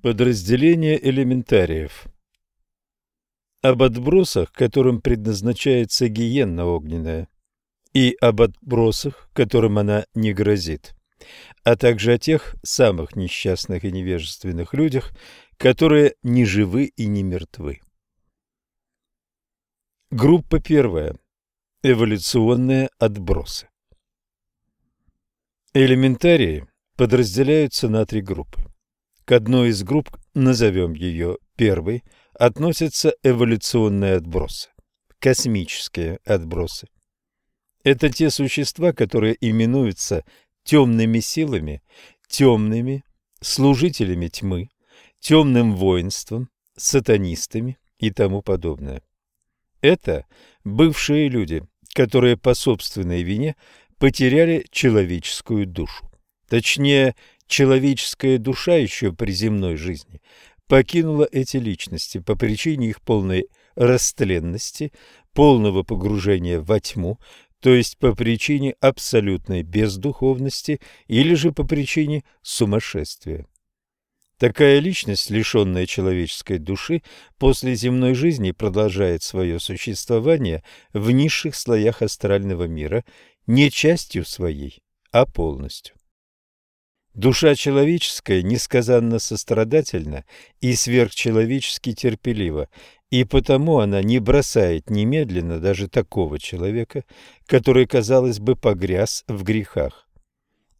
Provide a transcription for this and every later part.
Подразделение элементариев Об отбросах, которым предназначается гиенна огненная, и об отбросах, которым она не грозит, а также о тех самых несчастных и невежественных людях, которые не живы и не мертвы. Группа первая. Эволюционные отбросы. Элементарии подразделяются на три группы. К одной из групп, назовем ее первой, относятся эволюционные отбросы, космические отбросы. Это те существа, которые именуются темными силами, темными, служителями тьмы, темным воинством, сатанистами и тому подобное. Это бывшие люди, которые по собственной вине потеряли человеческую душу. Точнее, человеческая душа еще при земной жизни покинула эти личности по причине их полной растленности, полного погружения во тьму, то есть по причине абсолютной бездуховности или же по причине сумасшествия. Такая личность, лишенная человеческой души, после земной жизни продолжает свое существование в низших слоях астрального мира не частью своей, а полностью. Душа человеческая несказанно сострадательна и сверхчеловечески терпелива, и потому она не бросает немедленно даже такого человека, который, казалось бы, погряз в грехах.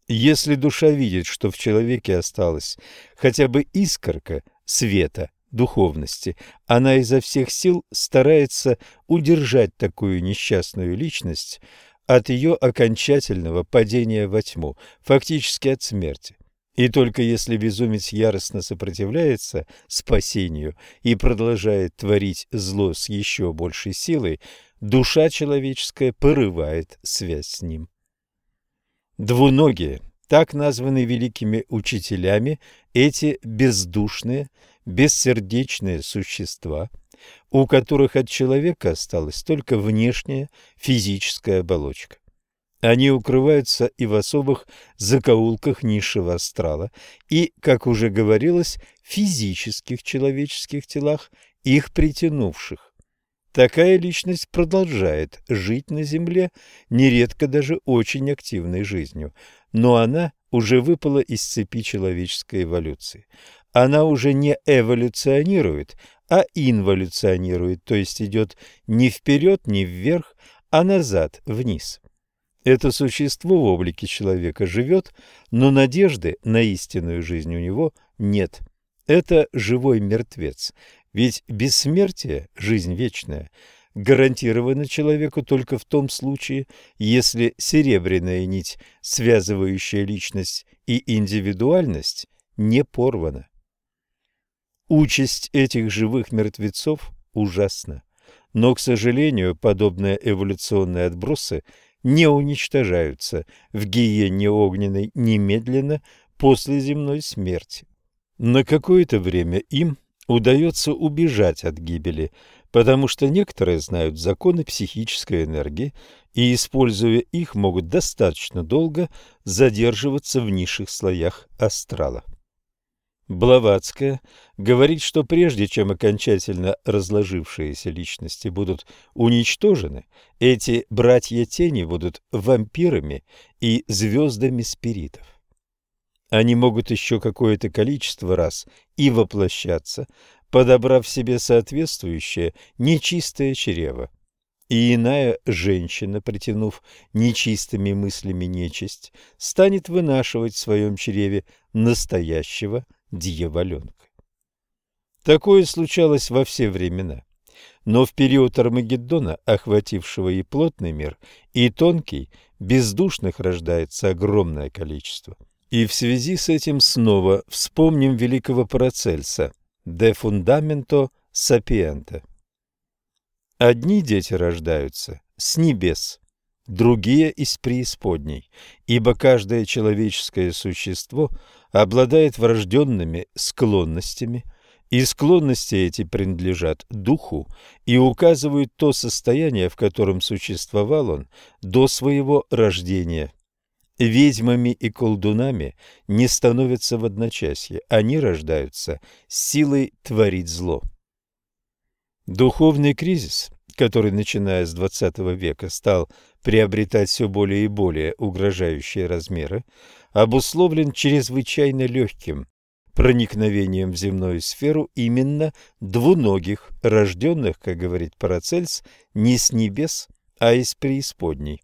Если душа видит, что в человеке осталась хотя бы искорка света, духовности, она изо всех сил старается удержать такую несчастную личность от ее окончательного падения во тьму, фактически от смерти. И только если безумец яростно сопротивляется спасению и продолжает творить зло с еще большей силой, душа человеческая порывает связь с ним. Двуногие, так названы великими учителями, эти бездушные, бессердечные существа, у которых от человека осталась только внешняя физическая оболочка. Они укрываются и в особых закоулках низшего астрала, и, как уже говорилось, физических человеческих телах, их притянувших. Такая личность продолжает жить на Земле, нередко даже очень активной жизнью, но она уже выпала из цепи человеческой эволюции. Она уже не эволюционирует, а инволюционирует, то есть идет не вперед, не вверх, а назад, вниз. Это существо в облике человека живет, но надежды на истинную жизнь у него нет. Это живой мертвец, ведь бессмертие, жизнь вечная, гарантирована человеку только в том случае, если серебряная нить, связывающая личность и индивидуальность, не порвана. Участь этих живых мертвецов ужасна, но, к сожалению, подобные эволюционные отбросы не уничтожаются в гиене огненной немедленно после земной смерти. На какое-то время им удается убежать от гибели, потому что некоторые знают законы психической энергии и, используя их, могут достаточно долго задерживаться в низших слоях астрала. Блаватская говорит, что прежде чем окончательно разложившиеся личности будут уничтожены, эти братья тени будут вампирами и звездами спиритов. Они могут еще какое-то количество раз и воплощаться, подобрав себе соответствующее нечистое чрево. И иная женщина, притянув нечистыми мыслями нечисть, станет вынашивать в своем чреве настоящего дьяволенка. Такое случалось во все времена. Но в период Армагеддона, охватившего и плотный мир, и тонкий, бездушных рождается огромное количество – и в связи с этим снова вспомним великого Парацельса «De fundamento sapiente». Одни дети рождаются с небес, другие из преисподней, ибо каждое человеческое существо обладает врожденными склонностями, и склонности эти принадлежат духу и указывают то состояние, в котором существовал он до своего рождения – ведьмами и колдунами не становятся в одночасье, они рождаются силой творить зло. Духовный кризис, который, начиная с XX века, стал приобретать все более и более угрожающие размеры, обусловлен чрезвычайно легким проникновением в земную сферу именно двуногих, рожденных, как говорит Парацельс, не с небес, а из преисподней.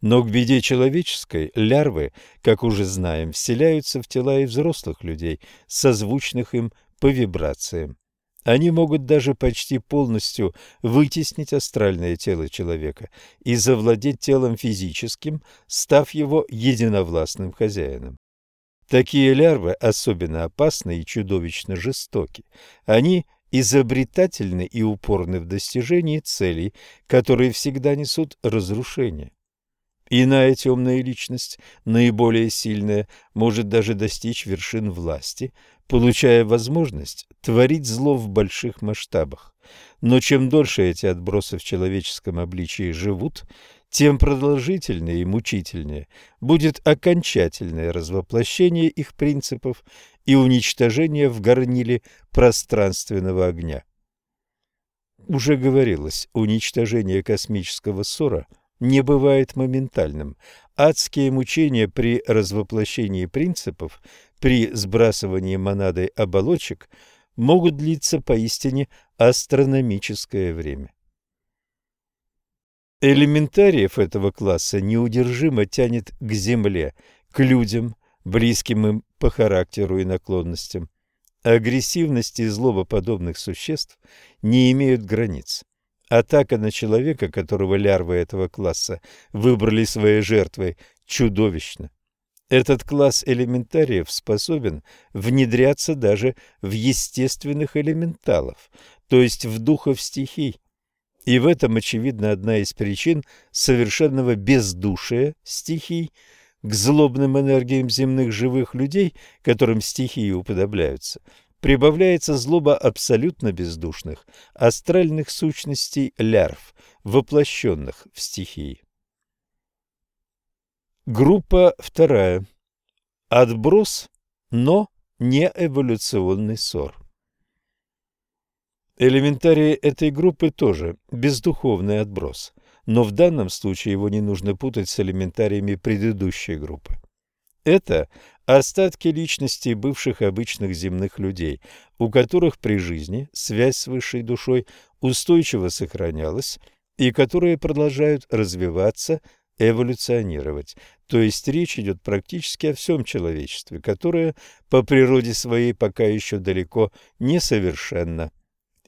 Но к беде человеческой лярвы, как уже знаем, вселяются в тела и взрослых людей, созвучных им по вибрациям. Они могут даже почти полностью вытеснить астральное тело человека и завладеть телом физическим, став его единовластным хозяином. Такие лярвы особенно опасны и чудовищно жестоки. Они изобретательны и упорны в достижении целей, которые всегда несут разрушение. Иная темная личность, наиболее сильная, может даже достичь вершин власти, получая возможность творить зло в больших масштабах. Но чем дольше эти отбросы в человеческом обличии живут, тем продолжительнее и мучительнее будет окончательное развоплощение их принципов и уничтожение в горниле пространственного огня. Уже говорилось, уничтожение космического ссора – не бывает моментальным. Адские мучения при развоплощении принципов, при сбрасывании монадой оболочек могут длиться поистине астрономическое время. Элементариев этого класса неудержимо тянет к Земле, к людям, близким им по характеру и наклонностям. Агрессивность и злоба подобных существ не имеют границ. Атака на человека, которого лярвы этого класса выбрали своей жертвой, чудовищна. Этот класс элементариев способен внедряться даже в естественных элементалов, то есть в духов стихий. И в этом, очевидно, одна из причин совершенного бездушия стихий к злобным энергиям земных живых людей, которым стихии уподобляются – прибавляется злоба абсолютно бездушных, астральных сущностей лярв, воплощенных в стихии. Группа вторая. Отброс, но не эволюционный ссор. Элементарии этой группы тоже бездуховный отброс, но в данном случае его не нужно путать с элементариями предыдущей группы. Это остатки личности бывших обычных земных людей, у которых при жизни связь с высшей душой устойчиво сохранялась и которые продолжают развиваться, эволюционировать. То есть речь идет практически о всем человечестве, которое по природе своей пока еще далеко не совершенно.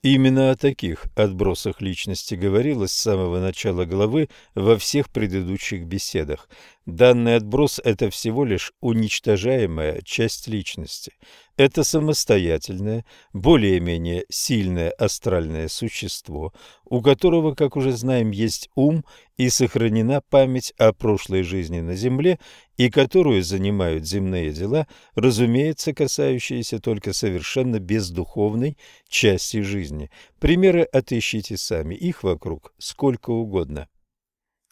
Именно о таких отбросах личности говорилось с самого начала главы во всех предыдущих беседах. Данный отброс – это всего лишь уничтожаемая часть личности. Это самостоятельное, более-менее сильное астральное существо, у которого, как уже знаем, есть ум и сохранена память о прошлой жизни на Земле, и которую занимают земные дела, разумеется, касающиеся только совершенно бездуховной части жизни. Примеры отыщите сами, их вокруг сколько угодно.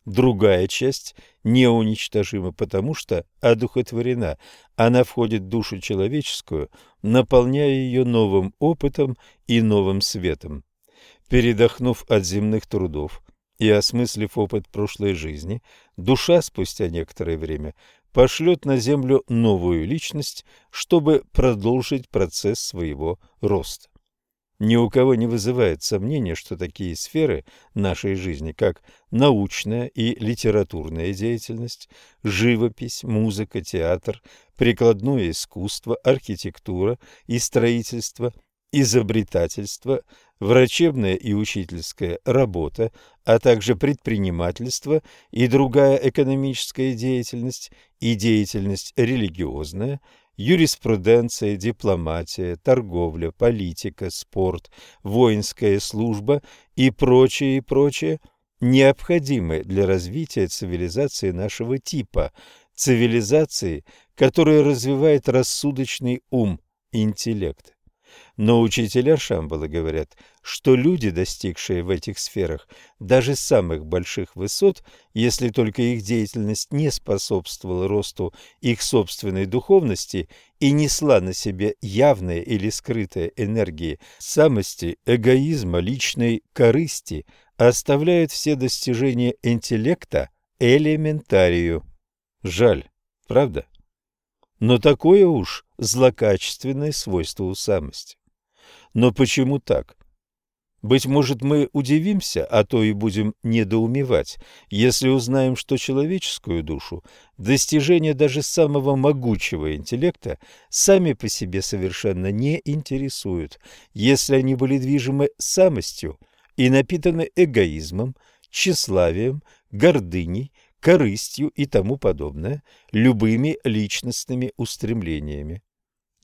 Другая часть неуничтожима, потому что одухотворена. Она входит в душу человеческую, наполняя ее новым опытом и новым светом. Передохнув от земных трудов и осмыслив опыт прошлой жизни, душа спустя некоторое время пошлет на землю новую личность, чтобы продолжить процесс своего роста. Ни у кого не вызывает сомнения, что такие сферы нашей жизни, как научная и литературная деятельность, живопись, музыка, театр, прикладное искусство, архитектура и строительство, изобретательство, врачебная и учительская работа, а также предпринимательство и другая экономическая деятельность и деятельность религиозная – юриспруденция, дипломатия, торговля, политика, спорт, воинская служба и прочее, и прочее, необходимы для развития цивилизации нашего типа, цивилизации, которая развивает рассудочный ум, интеллект. Но учителя Шамбала говорят, что люди, достигшие в этих сферах даже самых больших высот, если только их деятельность не способствовала росту их собственной духовности и несла на себе явные или скрытые энергии самости, эгоизма, личной корысти, оставляют все достижения интеллекта элементарию. Жаль, правда? Но такое уж злокачественное свойство у самости. Но почему так? Быть может, мы удивимся, а то и будем недоумевать, если узнаем, что человеческую душу достижения даже самого могучего интеллекта сами по себе совершенно не интересуют, если они были движимы самостью и напитаны эгоизмом, тщеславием, гордыней, корыстью и тому подобное, любыми личностными устремлениями.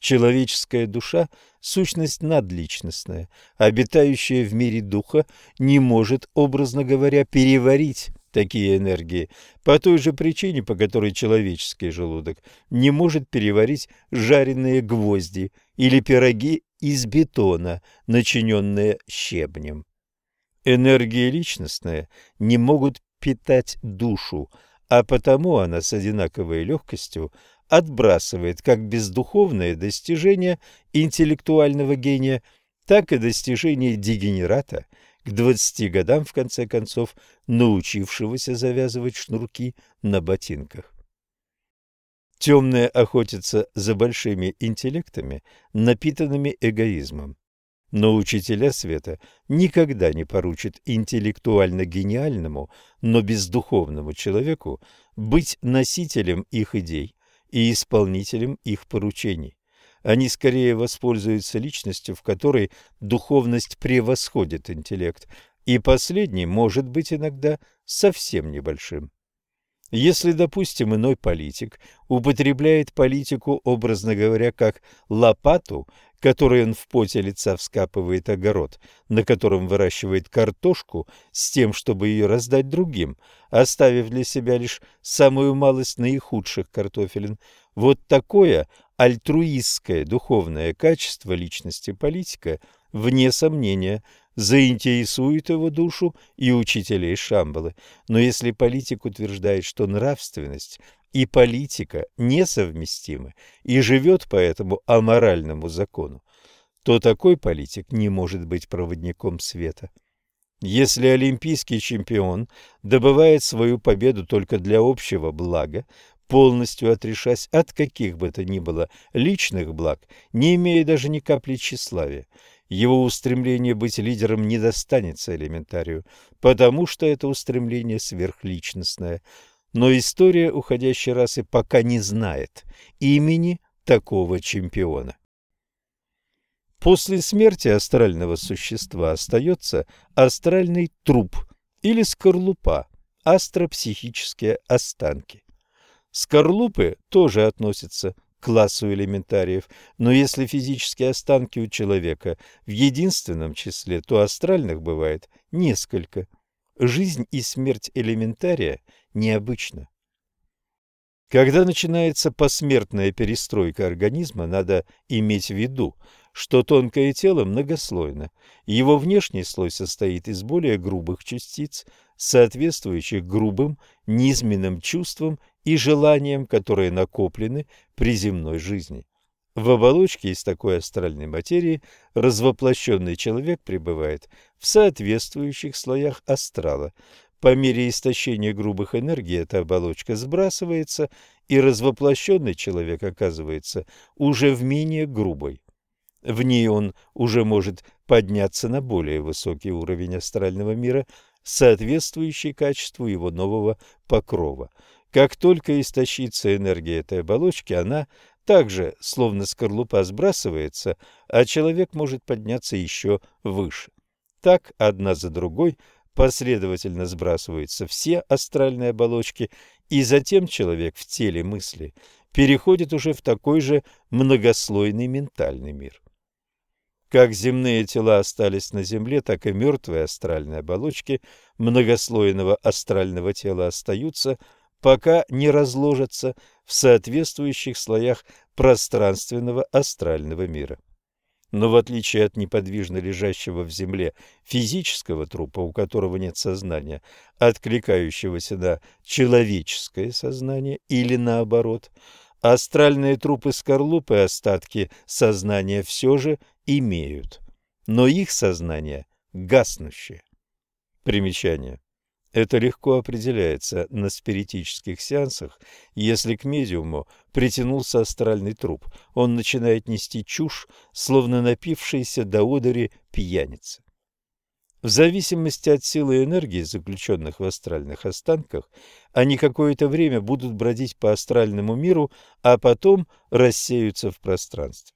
Человеческая душа – сущность надличностная, обитающая в мире духа, не может, образно говоря, переварить такие энергии, по той же причине, по которой человеческий желудок не может переварить жареные гвозди или пироги из бетона, начиненные щебнем. Энергии личностные не могут питать душу, а потому она с одинаковой легкостью отбрасывает как бездуховное достижение интеллектуального гения, так и достижение дегенерата, к двадцати годам, в конце концов, научившегося завязывать шнурки на ботинках. Темная охотится за большими интеллектами, напитанными эгоизмом. Но учителя света никогда не поручат интеллектуально гениальному, но бездуховному человеку быть носителем их идей, и исполнителем их поручений. Они скорее воспользуются личностью, в которой духовность превосходит интеллект, и последний может быть иногда совсем небольшим. Если, допустим, иной политик употребляет политику, образно говоря, как лопату, которой он в поте лица вскапывает огород, на котором выращивает картошку, с тем, чтобы ее раздать другим, оставив для себя лишь самую малость наихудших картофелин, вот такое альтруистское духовное качество личности политика, вне сомнения, заинтересует его душу и учителей Шамбалы. Но если политик утверждает, что нравственность и политика несовместимы и живет по этому аморальному закону, то такой политик не может быть проводником света. Если олимпийский чемпион добывает свою победу только для общего блага, полностью отрешась от каких бы то ни было личных благ, не имея даже ни капли тщеславия, его устремление быть лидером не достанется элементарию, потому что это устремление сверхличностное. Но история уходящей расы пока не знает имени такого чемпиона. После смерти астрального существа остается астральный труп или скорлупа, астропсихические останки. Скорлупы тоже относятся классу элементариев, но если физические останки у человека в единственном числе, то астральных бывает несколько. Жизнь и смерть элементария необычна. Когда начинается посмертная перестройка организма, надо иметь в виду, что тонкое тело многослойно. Его внешний слой состоит из более грубых частиц, соответствующих грубым низменным чувствам и желаниям, которые накоплены при земной жизни. В оболочке из такой астральной материи развоплощенный человек пребывает в соответствующих слоях астрала. По мере истощения грубых энергий эта оболочка сбрасывается, и развоплощенный человек оказывается уже в менее грубой. В ней он уже может подняться на более высокий уровень астрального мира, соответствующий качеству его нового покрова – как только истощится энергия этой оболочки, она также, словно скорлупа, сбрасывается, а человек может подняться еще выше. Так, одна за другой, последовательно сбрасываются все астральные оболочки, и затем человек в теле мысли переходит уже в такой же многослойный ментальный мир. Как земные тела остались на Земле, так и мертвые астральные оболочки многослойного астрального тела остаются пока не разложатся в соответствующих слоях пространственного астрального мира. Но в отличие от неподвижно лежащего в земле физического трупа, у которого нет сознания, откликающегося на человеческое сознание или наоборот, астральные трупы скорлупы остатки сознания все же имеют, но их сознание гаснущее. Примечание. Это легко определяется на спиритических сеансах. Если к медиуму притянулся астральный труп, он начинает нести чушь, словно напившийся до одури пьяница. В зависимости от силы энергии, заключенных в астральных останках, они какое-то время будут бродить по астральному миру, а потом рассеются в пространстве.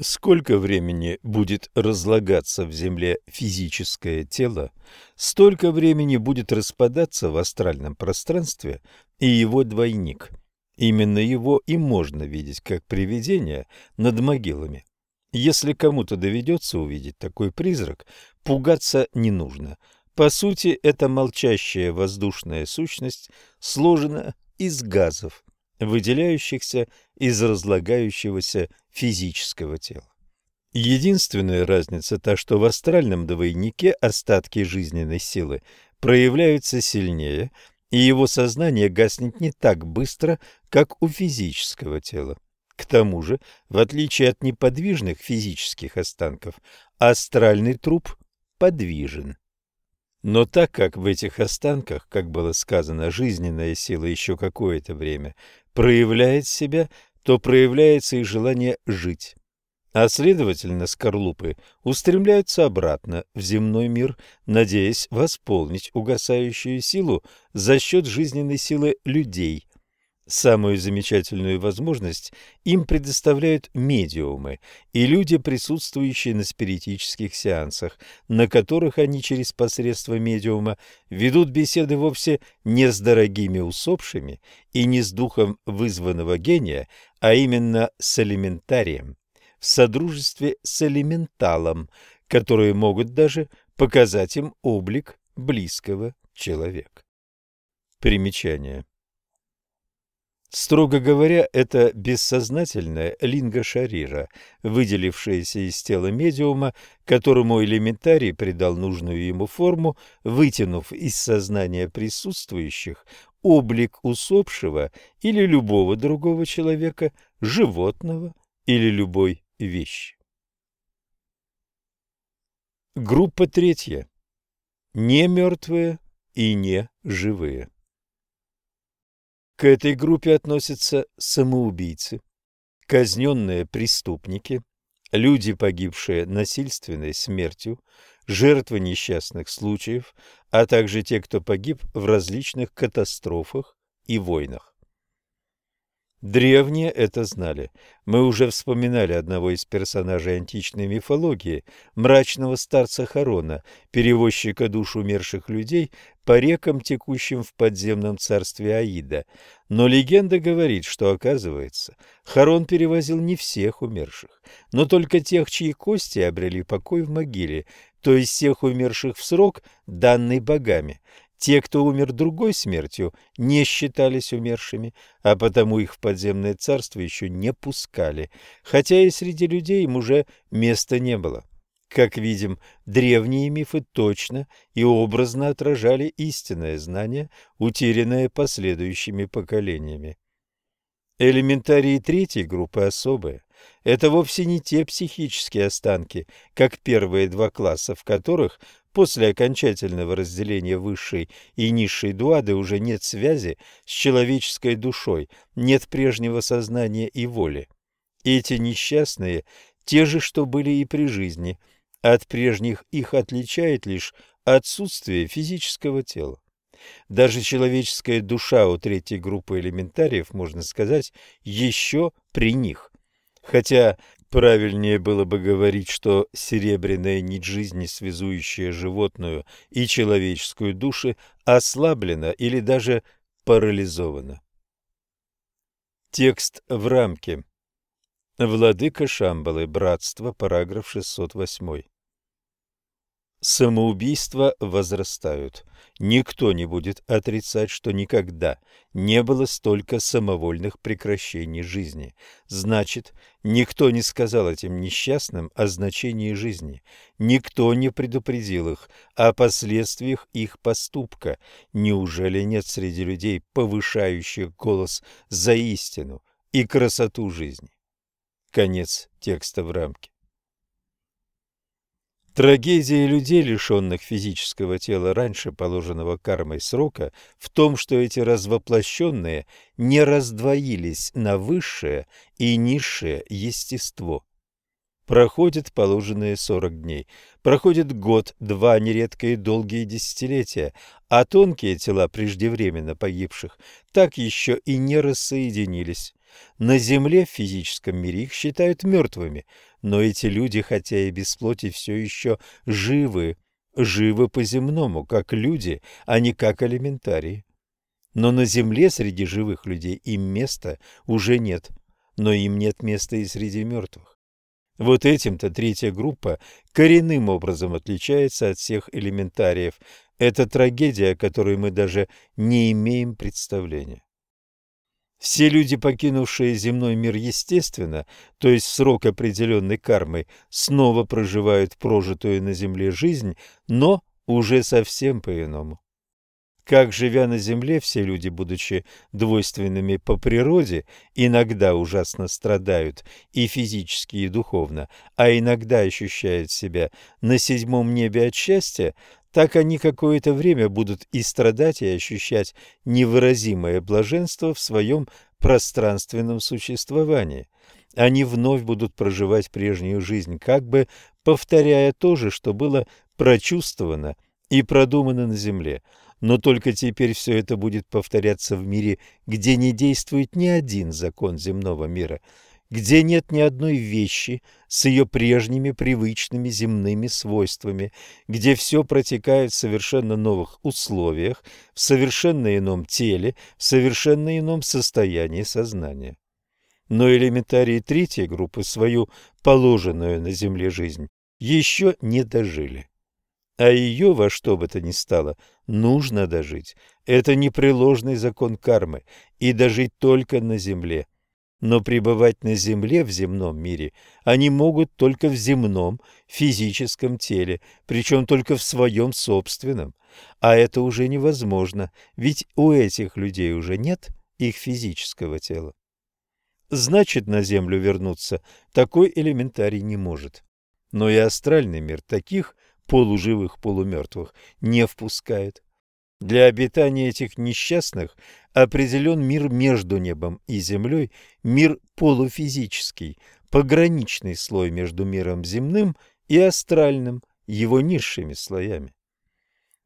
Сколько времени будет разлагаться в земле физическое тело, столько времени будет распадаться в астральном пространстве и его двойник. Именно его и можно видеть как привидение над могилами. Если кому-то доведется увидеть такой призрак, пугаться не нужно. По сути, эта молчащая воздушная сущность сложена из газов, выделяющихся из разлагающегося физического тела. Единственная разница та, что в астральном двойнике остатки жизненной силы проявляются сильнее, и его сознание гаснет не так быстро, как у физического тела. К тому же, в отличие от неподвижных физических останков, астральный труп подвижен. Но так как в этих останках, как было сказано, жизненная сила еще какое-то время проявляет себя, то проявляется и желание жить. А следовательно, скорлупы устремляются обратно в земной мир, надеясь восполнить угасающую силу за счет жизненной силы людей, Самую замечательную возможность им предоставляют медиумы и люди, присутствующие на спиритических сеансах, на которых они через посредство медиума ведут беседы вовсе не с дорогими усопшими и не с духом вызванного гения, а именно с элементарием, в содружестве с элементалом, которые могут даже показать им облик близкого человека. Примечание. Строго говоря, это бессознательная линга-шарира, выделившаяся из тела медиума, которому элементарий придал нужную ему форму, вытянув из сознания присутствующих облик усопшего или любого другого человека, животного или любой вещи. Группа третья. Не мертвые и не живые. К этой группе относятся самоубийцы, казненные преступники, люди, погибшие насильственной смертью, жертвы несчастных случаев, а также те, кто погиб в различных катастрофах и войнах. Древние это знали. Мы уже вспоминали одного из персонажей античной мифологии, мрачного старца Харона, перевозчика душ умерших людей по рекам, текущим в подземном царстве Аида. Но легенда говорит, что, оказывается, Харон перевозил не всех умерших, но только тех, чьи кости обрели покой в могиле, то есть всех умерших в срок, данный богами. Те, кто умер другой смертью, не считались умершими, а потому их в подземное царство еще не пускали, хотя и среди людей им уже места не было. Как видим, древние мифы точно и образно отражали истинное знание, утерянное последующими поколениями. Элементарии третьей группы особые. Это вовсе не те психические останки, как первые два класса, в которых После окончательного разделения высшей и низшей дуады уже нет связи с человеческой душой, нет прежнего сознания и воли. Эти несчастные те же, что были и при жизни. От прежних их отличает лишь отсутствие физического тела. Даже человеческая душа у третьей группы элементариев, можно сказать, еще при них. Хотя Правильнее было бы говорить, что серебряная нить жизни, связующая животную и человеческую души, ослаблена или даже парализована. Текст в рамке. Владыка Шамбалы. Братство. Параграф 608. Самоубийства возрастают. Никто не будет отрицать, что никогда не было столько самовольных прекращений жизни. Значит, никто не сказал этим несчастным о значении жизни. Никто не предупредил их о последствиях их поступка. Неужели нет среди людей повышающих голос за истину и красоту жизни? Конец текста в рамке. Трагедия людей, лишенных физического тела раньше положенного кармой срока, в том, что эти развоплощенные не раздвоились на высшее и низшее естество. Проходит положенные сорок дней, проходит год, два, нередко и долгие десятилетия, а тонкие тела преждевременно погибших так еще и не рассоединились. На Земле в физическом мире их считают мертвыми, но эти люди, хотя и без плоти, все еще живы, живы по-земному, как люди, а не как элементарии. Но на земле среди живых людей им места уже нет, но им нет места и среди мертвых. Вот этим-то третья группа коренным образом отличается от всех элементариев. Это трагедия, о которой мы даже не имеем представления. Все люди, покинувшие земной мир естественно, то есть срок определенной кармой, снова проживают прожитую на земле жизнь, но уже совсем по-иному. Как, живя на земле, все люди, будучи двойственными по природе, иногда ужасно страдают и физически, и духовно, а иногда ощущают себя на седьмом небе от счастья, так они какое-то время будут и страдать, и ощущать невыразимое блаженство в своем пространственном существовании. Они вновь будут проживать прежнюю жизнь, как бы повторяя то же, что было прочувствовано и продумано на земле. Но только теперь все это будет повторяться в мире, где не действует ни один закон земного мира – где нет ни одной вещи с ее прежними привычными земными свойствами, где все протекает в совершенно новых условиях, в совершенно ином теле, в совершенно ином состоянии сознания. Но элементарии третьей группы свою положенную на Земле жизнь еще не дожили. А ее во что бы то ни стало нужно дожить. Это непреложный закон кармы, и дожить только на Земле – но пребывать на земле в земном мире они могут только в земном физическом теле, причем только в своем собственном. А это уже невозможно, ведь у этих людей уже нет их физического тела. Значит, на землю вернуться такой элементарий не может. Но и астральный мир таких полуживых полумертвых не впускает. Для обитания этих несчастных определен мир между небом и землей, мир полуфизический, пограничный слой между миром земным и астральным, его низшими слоями.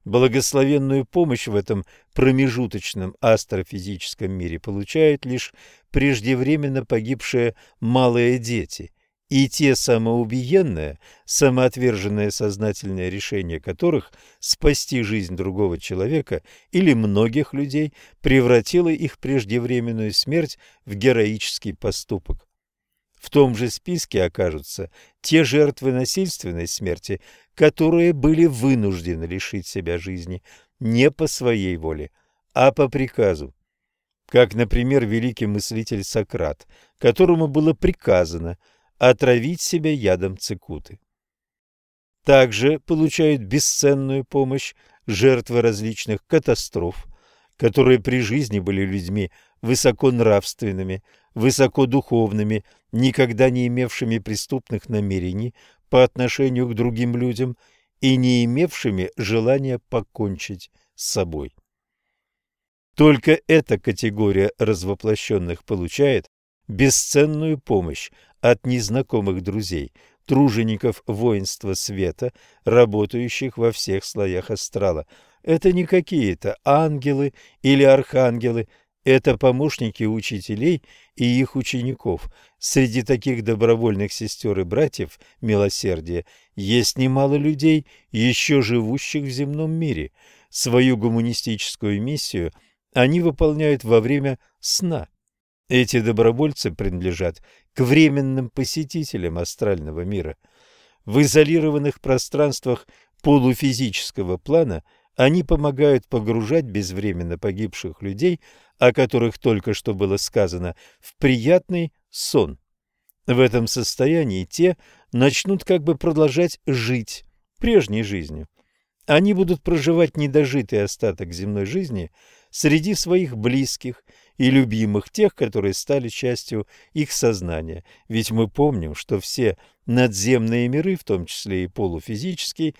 Благословенную помощь в этом промежуточном астрофизическом мире получают лишь преждевременно погибшие малые дети, и те самоубиенные, самоотверженное сознательное решение которых спасти жизнь другого человека или многих людей превратило их преждевременную смерть в героический поступок. В том же списке окажутся те жертвы насильственной смерти, которые были вынуждены лишить себя жизни не по своей воле, а по приказу. Как, например, великий мыслитель Сократ, которому было приказано – отравить себя ядом цикуты. Также получают бесценную помощь жертвы различных катастроф, которые при жизни были людьми высоконравственными, высокодуховными, никогда не имевшими преступных намерений по отношению к другим людям и не имевшими желания покончить с собой. Только эта категория развоплощенных получает бесценную помощь от незнакомых друзей, тружеников воинства света, работающих во всех слоях астрала. Это не какие-то ангелы или архангелы, это помощники учителей и их учеников. Среди таких добровольных сестер и братьев милосердия есть немало людей, еще живущих в земном мире. Свою гуманистическую миссию они выполняют во время сна. Эти добровольцы принадлежат к временным посетителям астрального мира. В изолированных пространствах полуфизического плана, они помогают погружать безвременно погибших людей, о которых только что было сказано, в приятный сон. В этом состоянии те начнут как бы продолжать жить прежней жизнью. Они будут проживать недожитый остаток земной жизни среди своих близких и любимых, тех, которые стали частью их сознания. Ведь мы помним, что все надземные миры, в том числе и полуфизический,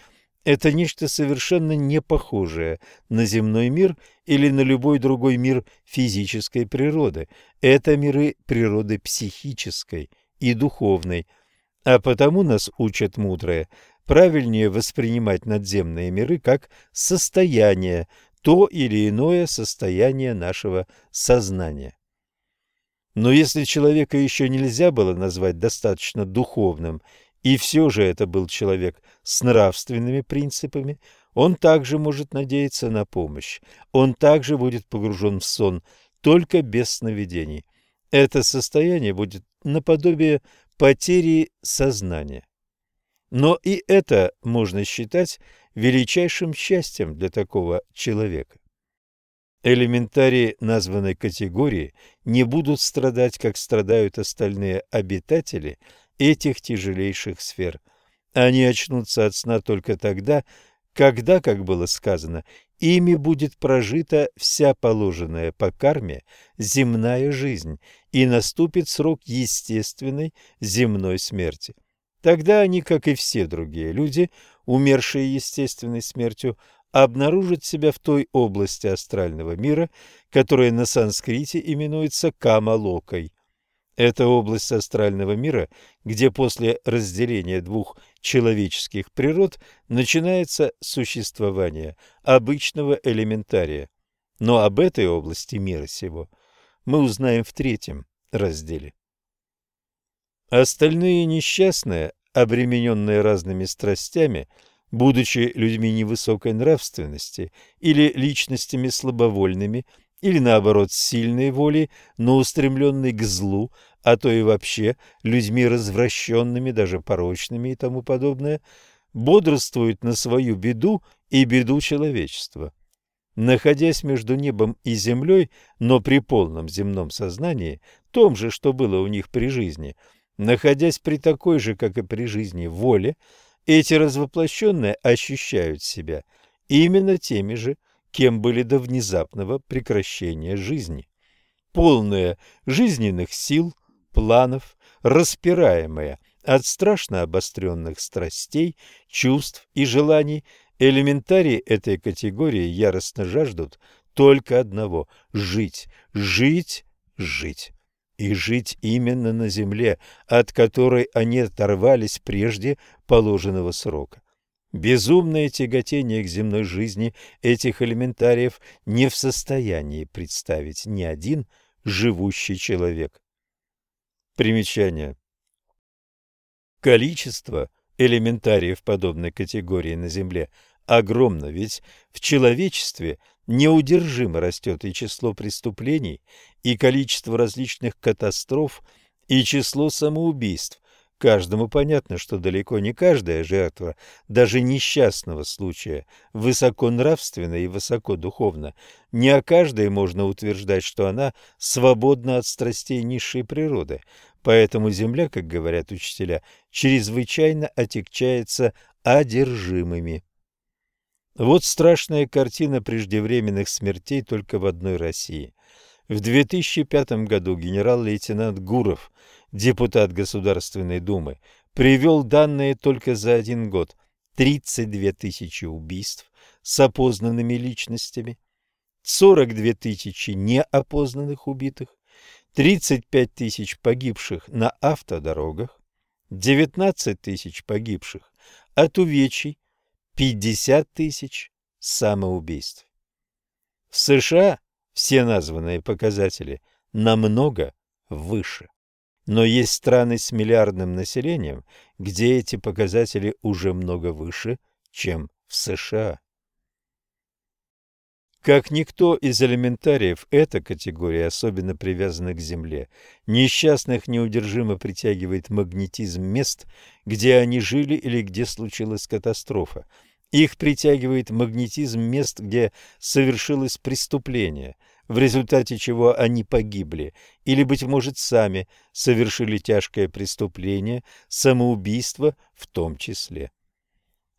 это нечто совершенно не похожее на земной мир или на любой другой мир физической природы. Это миры природы психической и духовной. А потому нас учат мудрые правильнее воспринимать надземные миры как состояние, то или иное состояние нашего сознания. Но если человека еще нельзя было назвать достаточно духовным, и все же это был человек с нравственными принципами, он также может надеяться на помощь. Он также будет погружен в сон, только без сновидений. Это состояние будет наподобие потери сознания. Но и это можно считать величайшим счастьем для такого человека. Элементарии названной категории не будут страдать, как страдают остальные обитатели этих тяжелейших сфер. Они очнутся от сна только тогда, когда, как было сказано, ими будет прожита вся положенная по карме земная жизнь, и наступит срок естественной земной смерти. Тогда они, как и все другие люди, умершие естественной смертью, обнаружат себя в той области астрального мира, которая на санскрите именуется Камалокой. Это область астрального мира, где после разделения двух человеческих природ начинается существование обычного элементария. Но об этой области мира сего мы узнаем в третьем разделе. Остальные несчастные обремененные разными страстями, будучи людьми невысокой нравственности или личностями слабовольными, или наоборот сильной волей, но устремленной к злу, а то и вообще людьми развращенными, даже порочными и тому подобное, бодрствуют на свою беду и беду человечества. Находясь между небом и землей, но при полном земном сознании, том же, что было у них при жизни – Находясь при такой же, как и при жизни, воле, эти развоплощенные ощущают себя именно теми же, кем были до внезапного прекращения жизни. Полные жизненных сил, планов, распираемые от страшно обостренных страстей, чувств и желаний, элементарии этой категории яростно жаждут только одного – жить, жить, жить и жить именно на земле, от которой они оторвались прежде положенного срока. Безумное тяготение к земной жизни этих элементариев не в состоянии представить ни один живущий человек. Примечание. Количество элементариев подобной категории на Земле огромно, ведь в человечестве неудержимо растет и число преступлений, и количество различных катастроф, и число самоубийств. Каждому понятно, что далеко не каждая жертва, даже несчастного случая, высоко нравственна и высоко духовна. Не о каждой можно утверждать, что она свободна от страстей низшей природы. Поэтому земля, как говорят учителя, чрезвычайно отягчается одержимыми. Вот страшная картина преждевременных смертей только в одной России. В 2005 году генерал-лейтенант Гуров, депутат Государственной Думы, привел данные только за один год. 32 тысячи убийств с опознанными личностями, 42 тысячи неопознанных убитых, 35 тысяч погибших на автодорогах, 19 тысяч погибших от увечий, 50 тысяч самоубийств. В США все названные показатели намного выше. Но есть страны с миллиардным населением, где эти показатели уже много выше, чем в США. Как никто из элементариев, эта категория особенно привязана к Земле. Несчастных неудержимо притягивает магнетизм мест, где они жили или где случилась катастрофа. Их притягивает магнетизм мест, где совершилось преступление, в результате чего они погибли, или, быть может, сами совершили тяжкое преступление, самоубийство в том числе.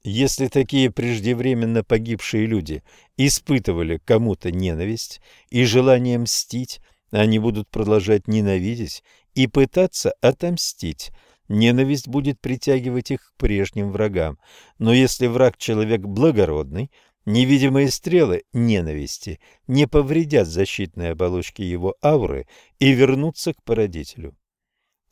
Если такие преждевременно погибшие люди испытывали кому-то ненависть и желание мстить, они будут продолжать ненавидеть и пытаться отомстить. Ненависть будет притягивать их к прежним врагам. Но если враг человек благородный, невидимые стрелы ненависти не повредят защитной оболочки его ауры и вернутся к породителю.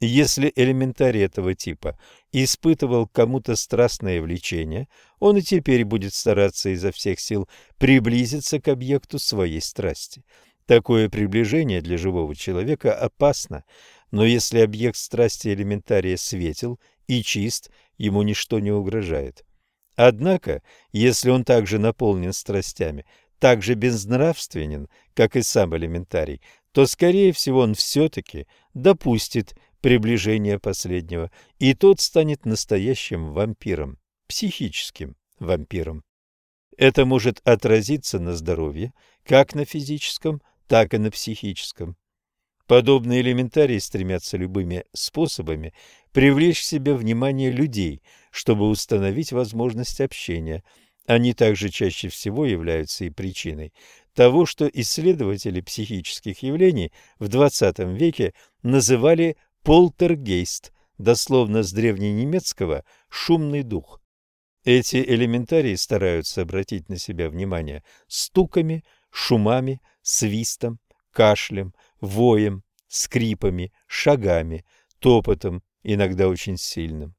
Если элементарий этого типа испытывал кому-то страстное влечение, он и теперь будет стараться изо всех сил приблизиться к объекту своей страсти. Такое приближение для живого человека опасно, но если объект страсти элементария светел и чист, ему ничто не угрожает. Однако, если он также наполнен страстями, так же безнравственен, как и сам элементарий, то, скорее всего, он все-таки допустит приближение последнего, и тот станет настоящим вампиром, психическим вампиром. Это может отразиться на здоровье, как на физическом, так и на психическом. Подобные элементарии стремятся любыми способами привлечь к себе внимание людей, чтобы установить возможность общения. Они также чаще всего являются и причиной того, что исследователи психических явлений в XX веке называли полтергейст, дословно с древненемецкого «шумный дух». Эти элементарии стараются обратить на себя внимание стуками, шумами, свистом, кашлем, воем, скрипами, шагами, топотом, иногда очень сильным.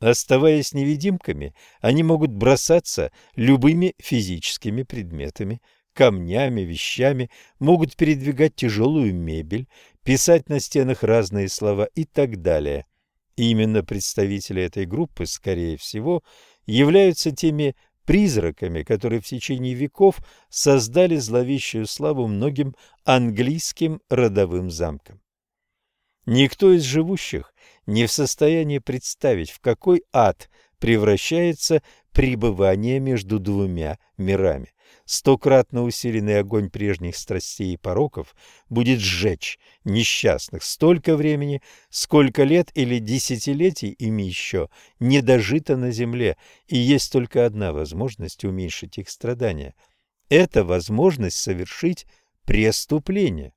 Оставаясь невидимками, они могут бросаться любыми физическими предметами, камнями, вещами, могут передвигать тяжелую мебель, писать на стенах разные слова и так далее. И именно представители этой группы, скорее всего, являются теми призраками, которые в течение веков создали зловещую славу многим английским родовым замкам. Никто из живущих не в состоянии представить, в какой ад превращается пребывание между двумя мирами. Стократно усиленный огонь прежних страстей и пороков будет сжечь несчастных столько времени, сколько лет или десятилетий ими еще не дожито на земле, и есть только одна возможность уменьшить их страдания. Это возможность совершить преступление.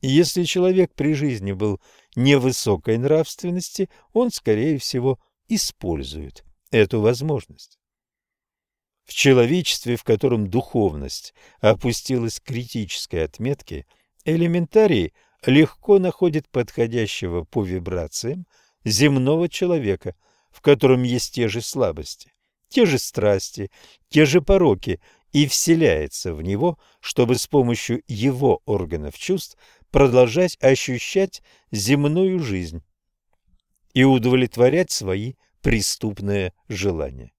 Если человек при жизни был невысокой нравственности, он, скорее всего, использует эту возможность. В человечестве, в котором духовность опустилась к критической отметке, элементарий легко находит подходящего по вибрациям земного человека, в котором есть те же слабости, те же страсти, те же пороки, и вселяется в него, чтобы с помощью его органов чувств продолжать ощущать земную жизнь и удовлетворять свои преступные желания.